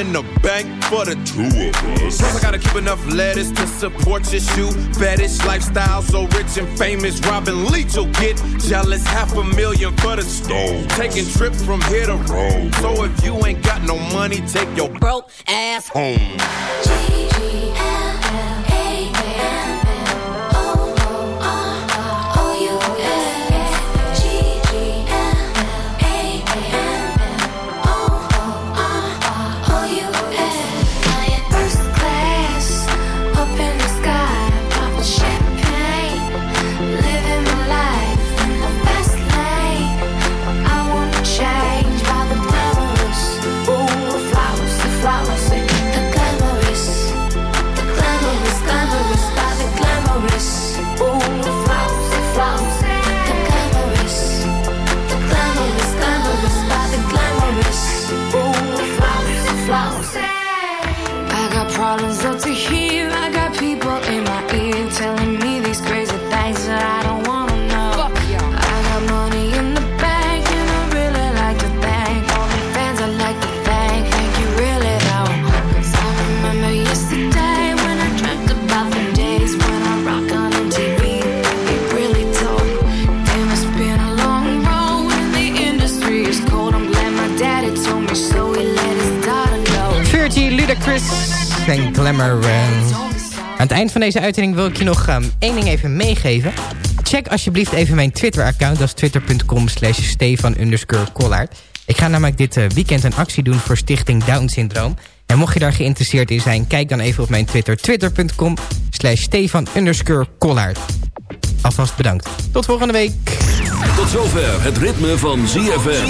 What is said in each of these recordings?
in the bank for the two of us. Plus, I gotta keep enough lettuce to support your shoe fetish lifestyle. So rich and famous, Robin Leach will get jealous. Half a million for the stove. Taking trips from here to Rome. So if you ain't got no money, take your broke ass home. en Aan het eind van deze uitzending wil ik je nog um, één ding even meegeven. Check alsjeblieft even mijn Twitter-account. Dat is twitter.com slash Stefan. Ik ga namelijk dit uh, weekend een actie doen voor Stichting Down Syndroom. En mocht je daar geïnteresseerd in zijn, kijk dan even op mijn Twitter. Twitter.com slash Stefan. Alvast bedankt. Tot volgende week. Tot zover het ritme van ZFM.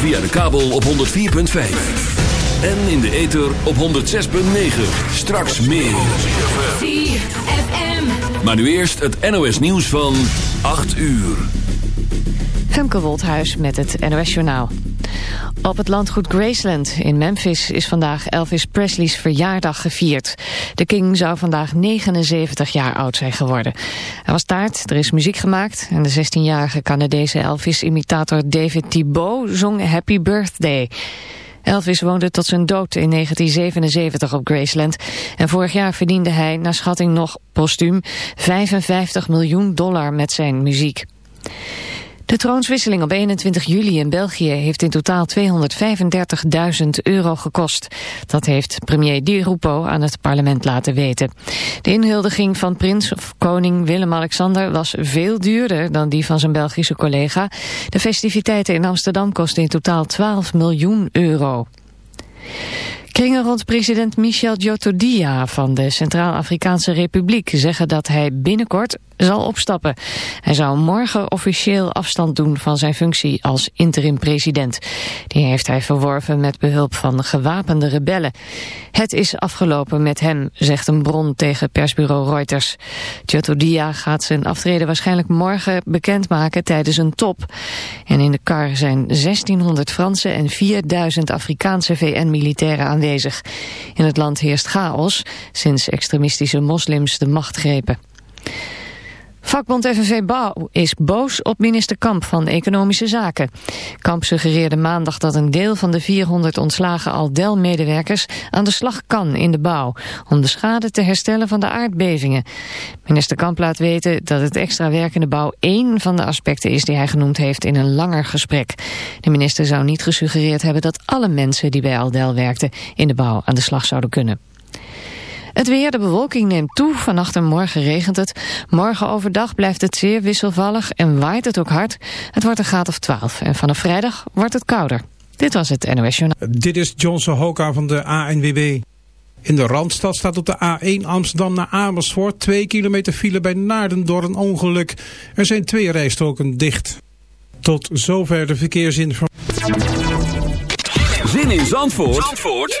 Via de kabel op 104.5. En in de ether op 106.9. Straks meer. Maar nu eerst het NOS nieuws van 8 uur. Femke Wolthuis met het NOS Journaal. Op het landgoed Graceland in Memphis is vandaag Elvis Presley's verjaardag gevierd. De King zou vandaag 79 jaar oud zijn geworden. Hij was taart, er is muziek gemaakt en de 16-jarige Canadese Elvis-imitator David Thibault zong Happy Birthday. Elvis woonde tot zijn dood in 1977 op Graceland. En vorig jaar verdiende hij, naar schatting nog postuum, 55 miljoen dollar met zijn muziek. De troonswisseling op 21 juli in België heeft in totaal 235.000 euro gekost. Dat heeft premier Di Rupo aan het parlement laten weten. De inhuldiging van prins of koning Willem-Alexander was veel duurder dan die van zijn Belgische collega. De festiviteiten in Amsterdam kosten in totaal 12 miljoen euro. Kringen rond president Michel Djotodia van de Centraal-Afrikaanse Republiek zeggen dat hij binnenkort zal opstappen. Hij zou morgen officieel afstand doen van zijn functie als interim-president. Die heeft hij verworven met behulp van gewapende rebellen. Het is afgelopen met hem, zegt een bron tegen persbureau Reuters. Djotodia gaat zijn aftreden waarschijnlijk morgen bekendmaken tijdens een top. En in de kar zijn 1600 Franse en 4000 Afrikaanse VN-militairen aanwezig. In het land heerst chaos sinds extremistische moslims de macht grepen. Vakbond FNV Bouw is boos op minister Kamp van Economische Zaken. Kamp suggereerde maandag dat een deel van de 400 ontslagen Aldel-medewerkers aan de slag kan in de bouw, om de schade te herstellen van de aardbevingen. Minister Kamp laat weten dat het extra werk in de bouw één van de aspecten is die hij genoemd heeft in een langer gesprek. De minister zou niet gesuggereerd hebben dat alle mensen die bij Aldel werkten in de bouw aan de slag zouden kunnen. Het weer, de bewolking neemt toe. Vannacht en morgen regent het. Morgen overdag blijft het zeer wisselvallig en waait het ook hard. Het wordt een graad of 12 en vanaf vrijdag wordt het kouder. Dit was het NOS Journaal. Dit is Johnson Hoka van de ANWB. In de Randstad staat op de A1 Amsterdam naar Amersfoort 2 kilometer file bij Naarden door een ongeluk. Er zijn twee rijstroken dicht. Tot zover de verkeersinformatie. Zin in Zandvoort, Zandvoort?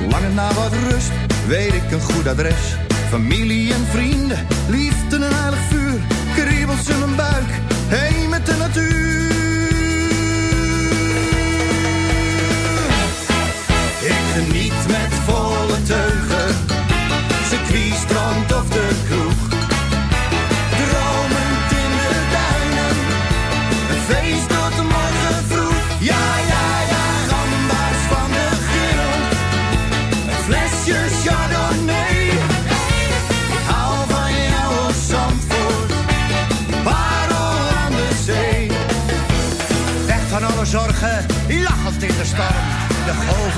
Verlangen naar wat rust, weet ik een goed adres. Familie en vrienden, liefde en een heilig vuur. Kriebels in een buik, heen met de natuur. Ik geniet met volle teugen, circuit, strand of de kroeg. Dromend in de duinen, een feest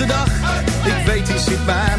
gedacht. Ik weet, die zit bij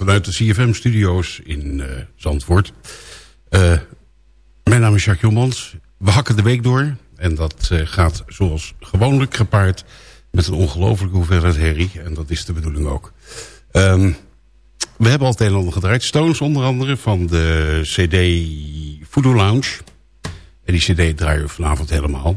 vanuit de CFM-studio's in eh, Zandvoort. Eh, mijn naam is Jacques Jomans. We hakken de week door. En dat eh, gaat zoals gewoonlijk gepaard met een ongelofelijke hoeveelheid herrie. En dat is de bedoeling ook. Ehm, we hebben al het een en ander gedraaid. Stones onder andere van de CD Voodoo Lounge. En die cd draaien we vanavond helemaal.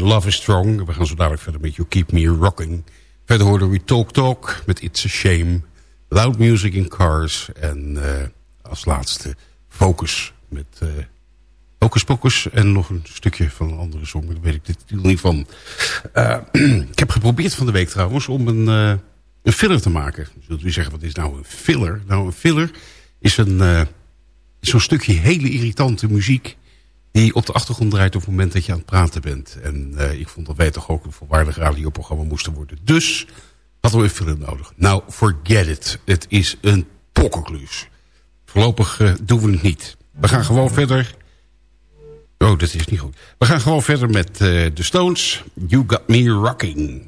Love is Strong. We gaan zo dadelijk verder met You Keep Me Rocking. Verder hoorden we Talk Talk met It's a Shame. Loud Music in Cars. En eh, als laatste Focus met eh Hocus Pocus. En nog een stukje van een andere song. Daar weet ik de titel niet van. Eh, ik heb geprobeerd van de week trouwens om een, een filler te maken. Zult u zeggen, wat is nou een filler? Nou, een filler is een... zo'n stukje hele irritante muziek die op de achtergrond draait op het moment dat je aan het praten bent. En ik vond dat wij toch ook een volwaardig radioprogramma moesten worden. Dus hadden we een film nodig. Nou, forget it. Het is een pokkenkluus. Voorlopig eh, doen we het niet. We gaan gewoon verder. Oh, dat is niet goed. We gaan gewoon verder met eh, de Stones. You Got Me Rocking.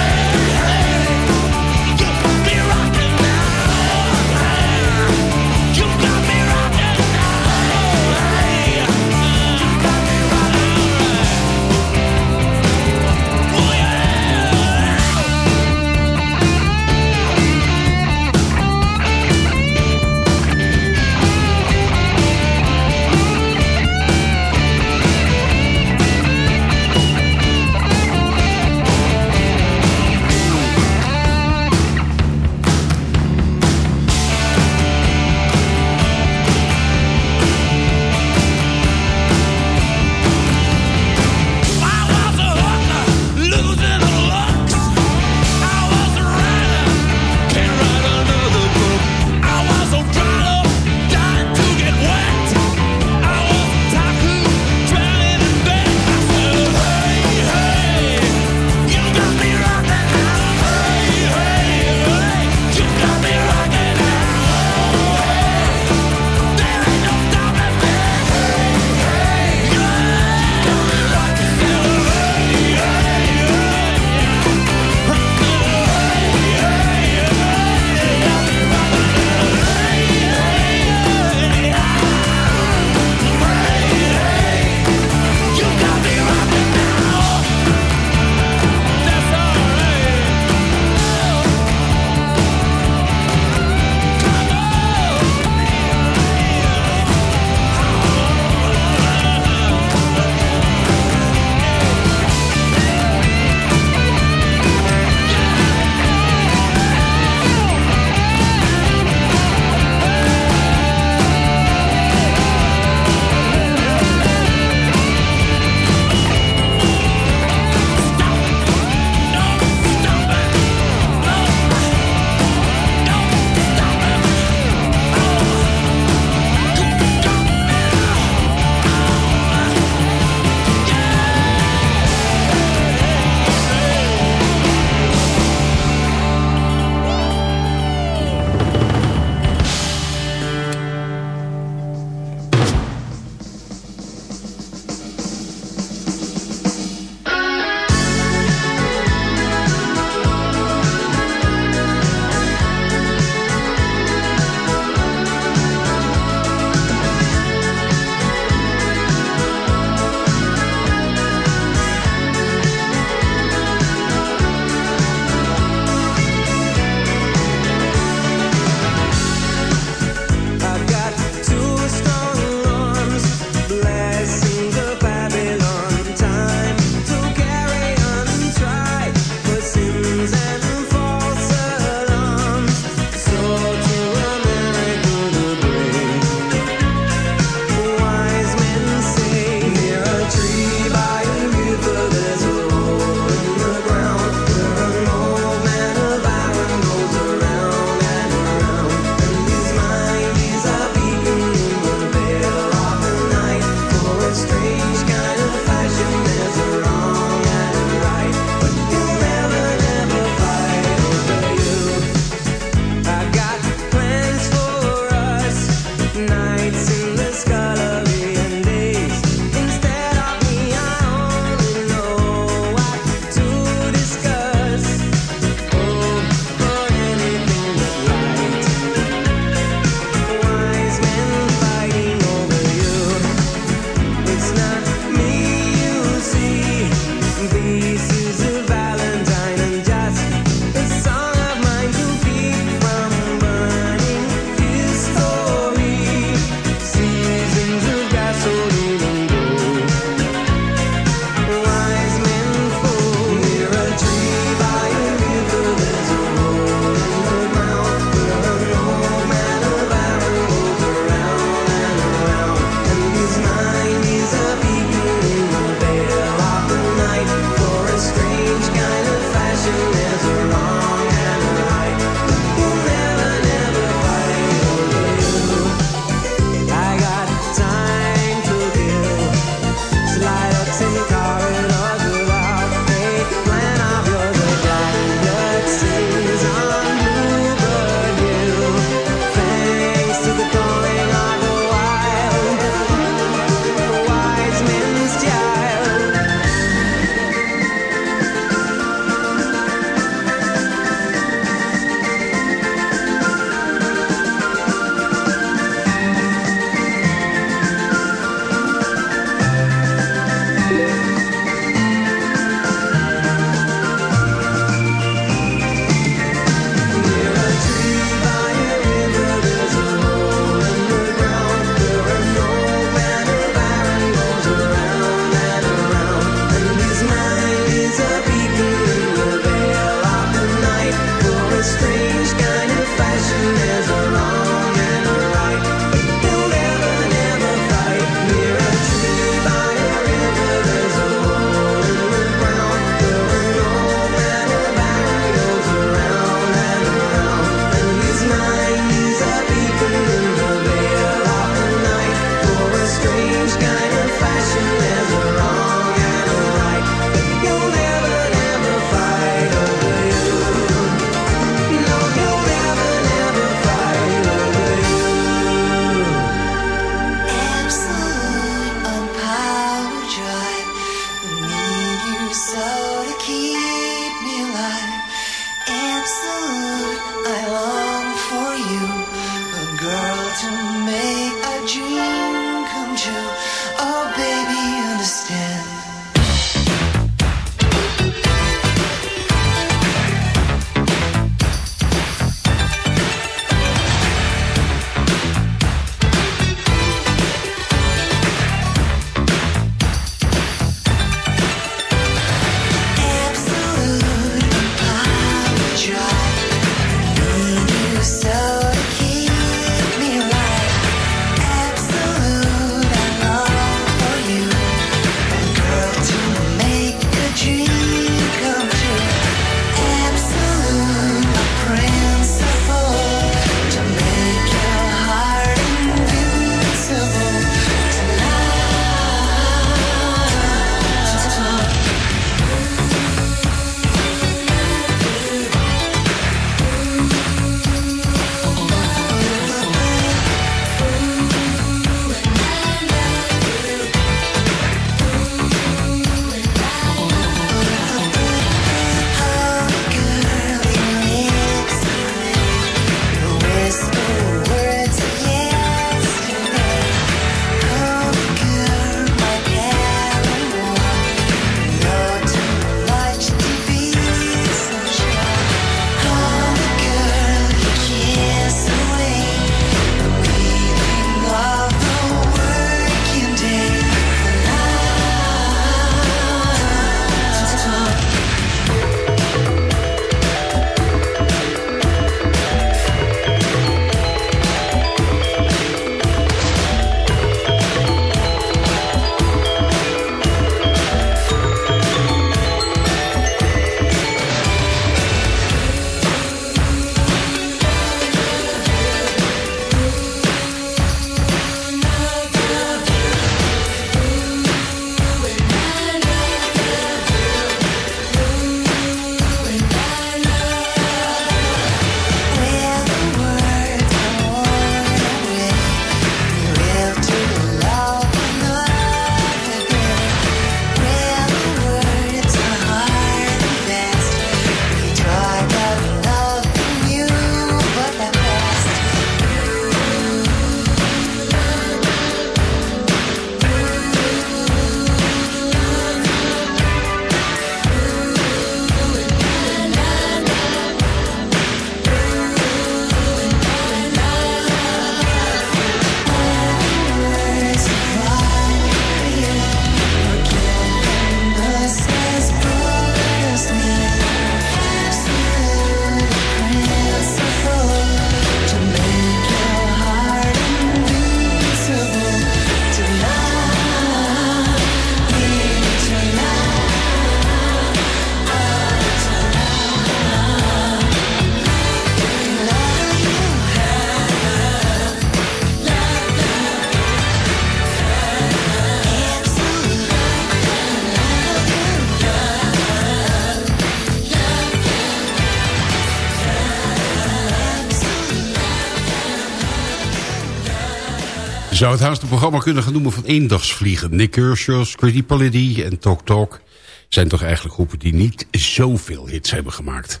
Zou het haast een programma kunnen gaan noemen van eendagsvliegen. Nick Kershaw, Squiddy Polity en Talk Talk... zijn toch eigenlijk groepen die niet zoveel hits hebben gemaakt.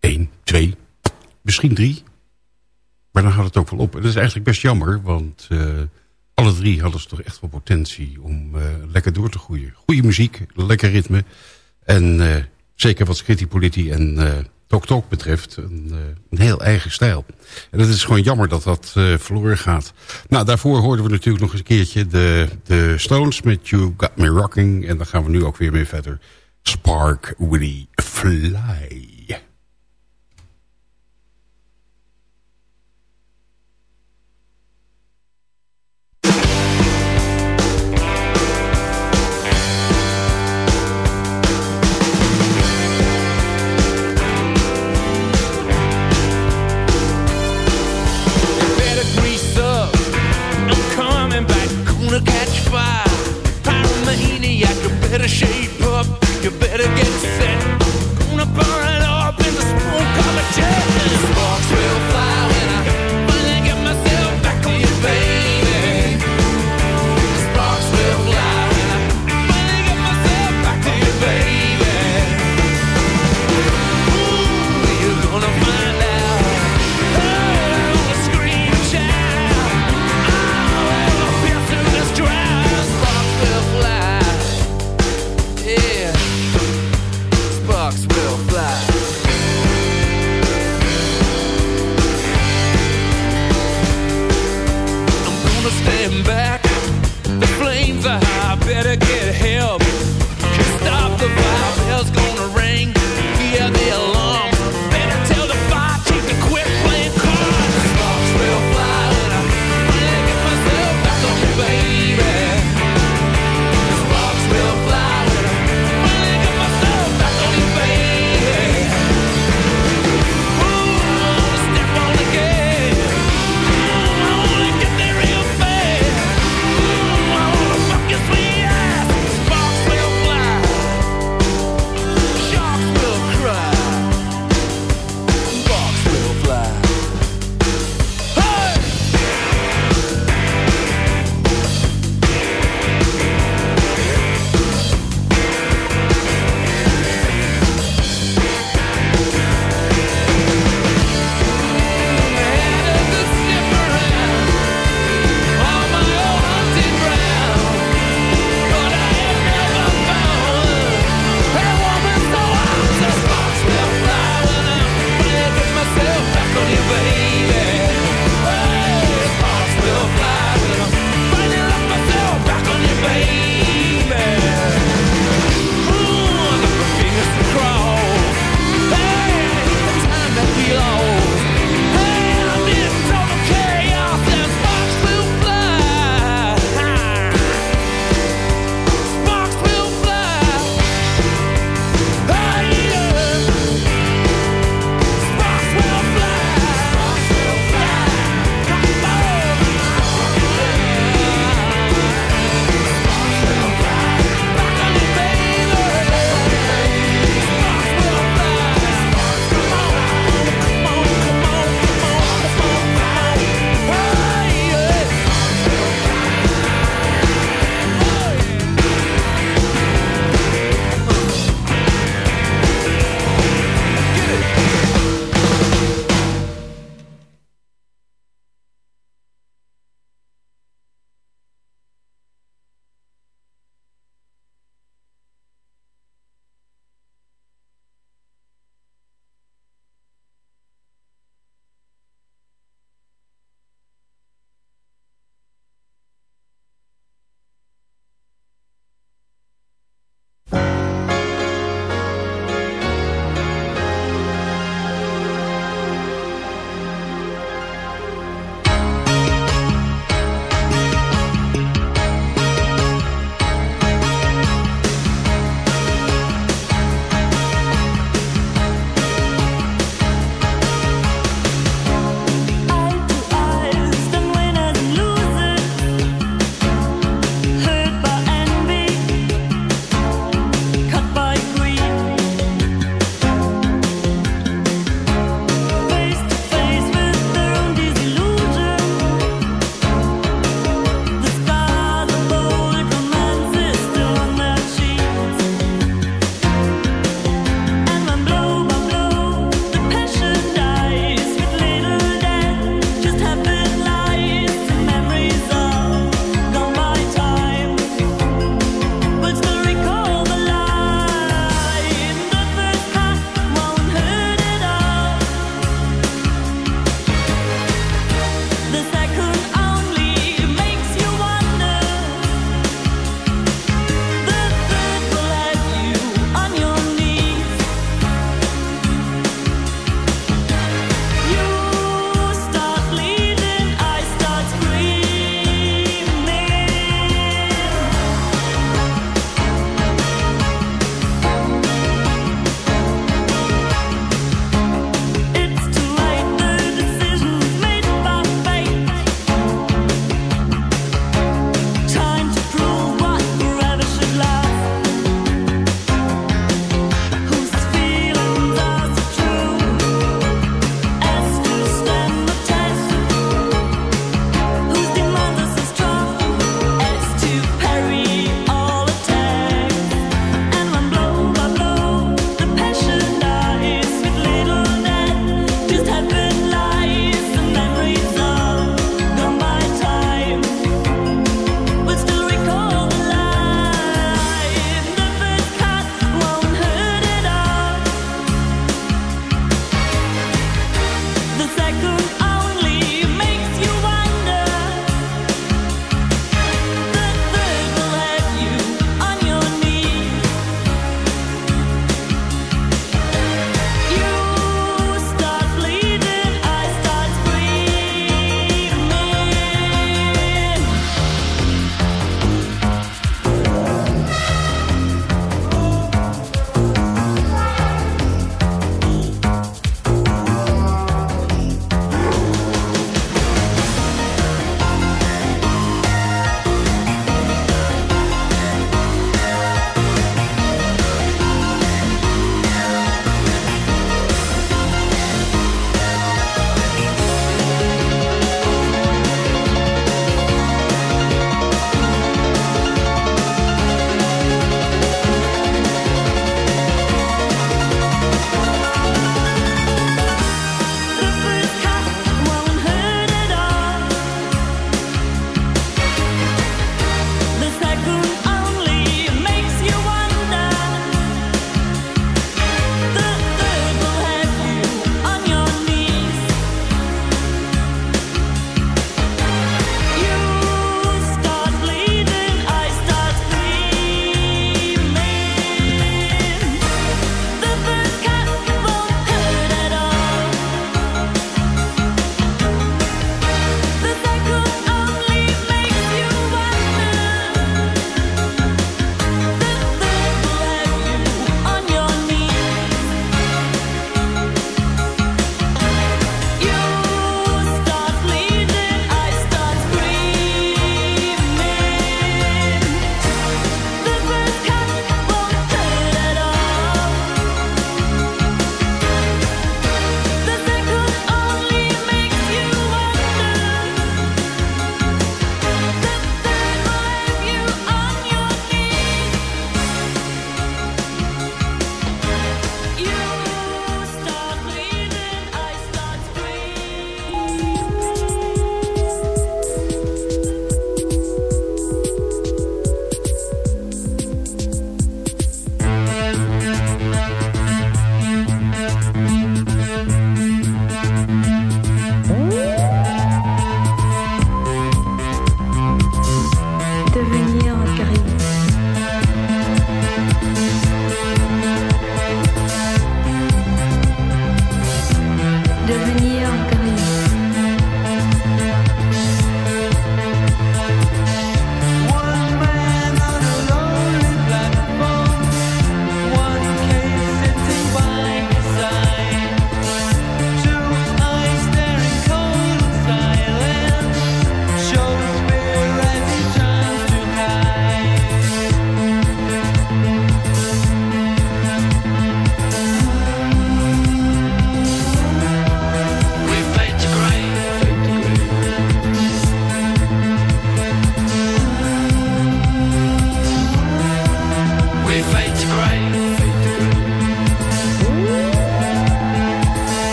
Eén, twee, misschien drie. Maar dan houdt het ook wel op. En dat is eigenlijk best jammer, want eh, alle drie hadden ze toch echt wel potentie om eh, lekker door te groeien. Goede muziek, lekker ritme. En eh, zeker wat Scritti Politie en Tok Tok betreft, een, eh, een heel eigen stijl. En dat is gewoon jammer dat dat eh, verloren gaat. Nou, daarvoor hoorden we natuurlijk nog eens een keertje de, de Stones met You Got Me Rocking. En dan gaan we nu ook weer mee verder. Spark Willy Fly.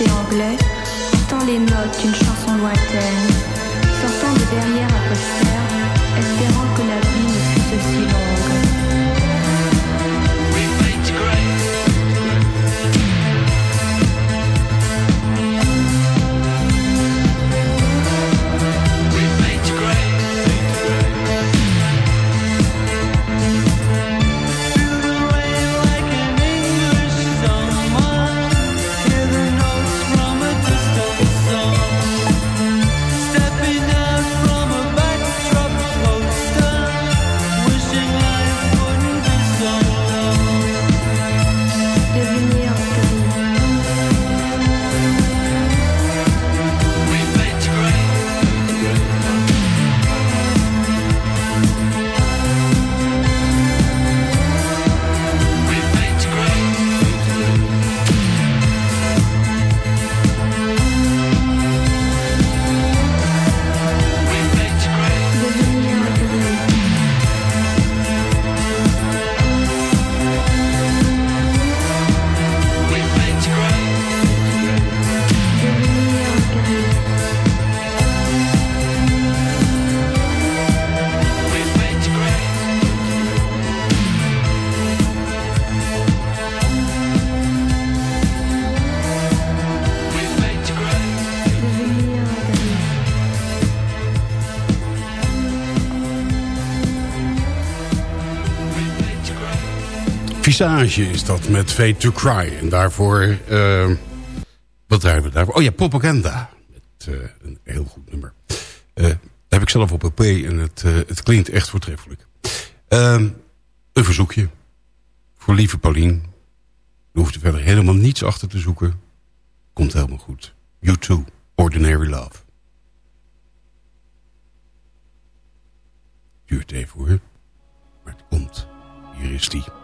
L'été anglais, entend les notes d'une chanson lointaine, Visage is dat met Fate to Cry. En daarvoor... eh, wat draaien we daarvoor? Oh ja, Propaganda. Met eh, een heel goed nummer. Dat heb ik zelf op LP en het, eh, het klinkt echt voortreffelijk. Ehm, een verzoekje. Voor lieve Paulien. Je hoeft er verder helemaal niets achter te zoeken. Komt helemaal goed. You too. Ordinary Love. Duurt even hoor. Maar het komt. Hier is die.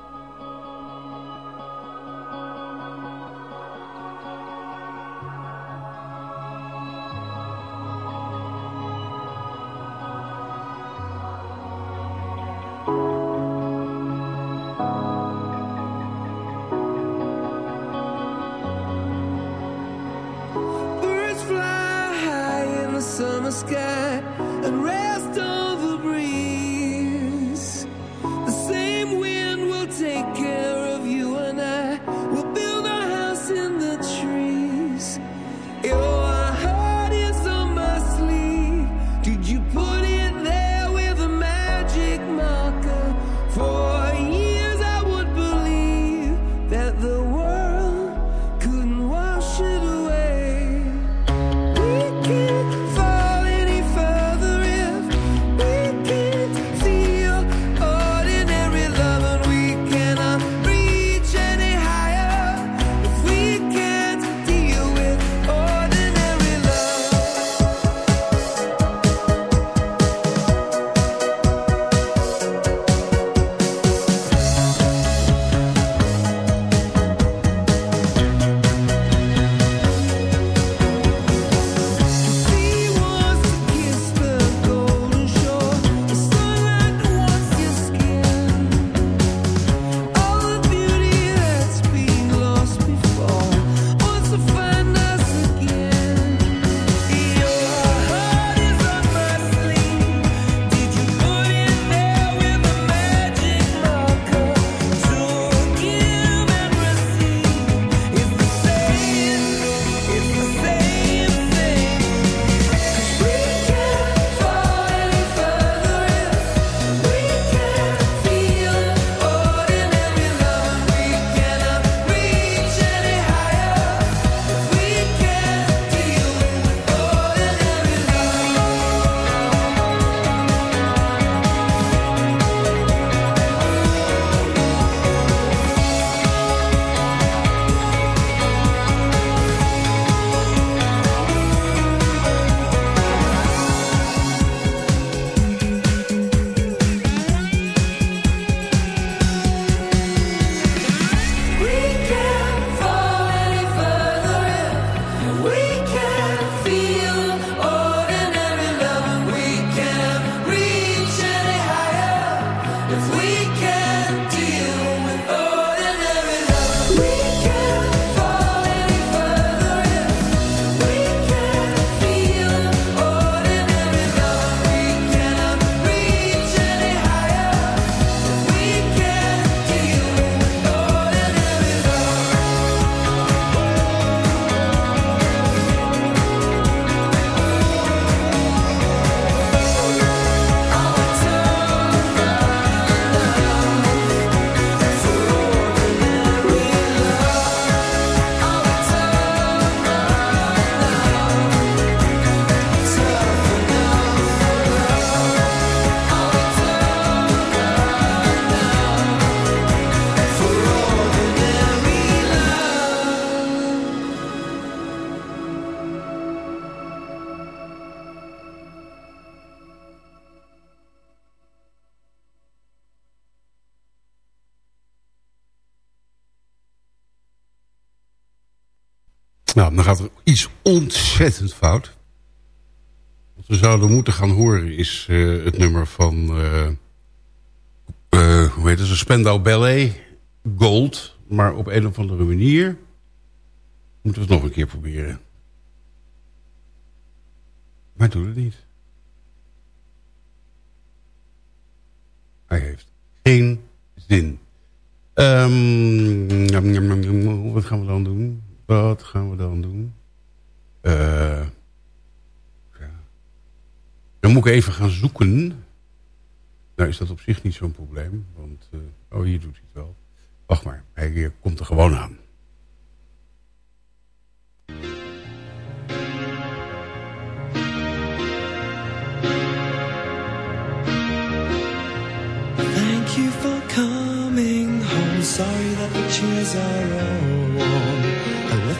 Nou, dan gaat er iets ontzettend fout. Wat we zouden moeten gaan horen is eh, het nummer van... eh eh, hoe heet het? Spendau Ballet Gold. Maar op een of andere manier... moeten we het nog een keer proberen. Maar doe het niet. Hij heeft geen zin. Njam. wat gaan we dan doen? Wat gaan we dan doen? Eh, ja. Dan moet ik even gaan zoeken. Nou is dat op zich niet zo'n probleem. Want, eh, oh hier doet hij het wel. Wacht maar, hij eh, komt er gewoon aan. Thank you for coming home. Sorry that the chairs are all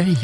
Ja, ja.